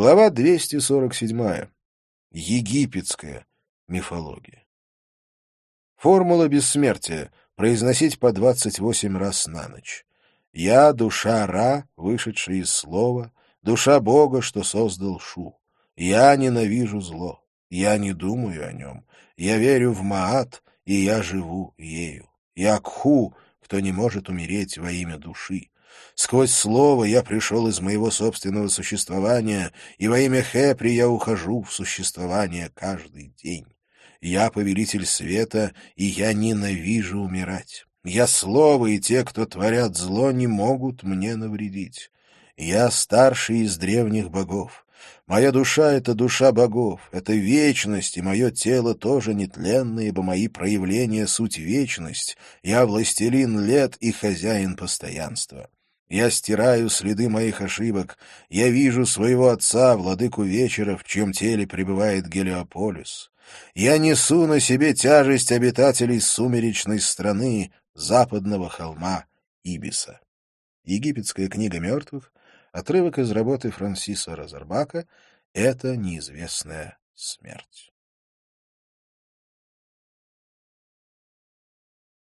Глава 247. Египетская мифология. Формула бессмертия. Произносить по 28 раз на ночь. Я — душа Ра, вышедшая из слова, душа Бога, что создал Шу. Я ненавижу зло, я не думаю о нем. Я верю в Маат, и я живу ею. Я Кху, кто не может умереть во имя души. Сквозь слово я пришел из моего собственного существования, и во имя Хепри я ухожу в существование каждый день. Я повелитель света, и я ненавижу умирать. Я слово, и те, кто творят зло, не могут мне навредить. Я старший из древних богов. Моя душа — это душа богов, это вечность, и мое тело тоже нетленно, ибо мои проявления — суть вечность. Я властелин лет и хозяин постоянства. Я стираю следы моих ошибок. Я вижу своего отца, владыку вечера, в чьем теле пребывает Гелиополис. Я несу на себе тяжесть обитателей сумеречной страны, западного холма Ибиса. Египетская книга мертвых, отрывок из работы Франсиса Розарбака «Это неизвестная смерть».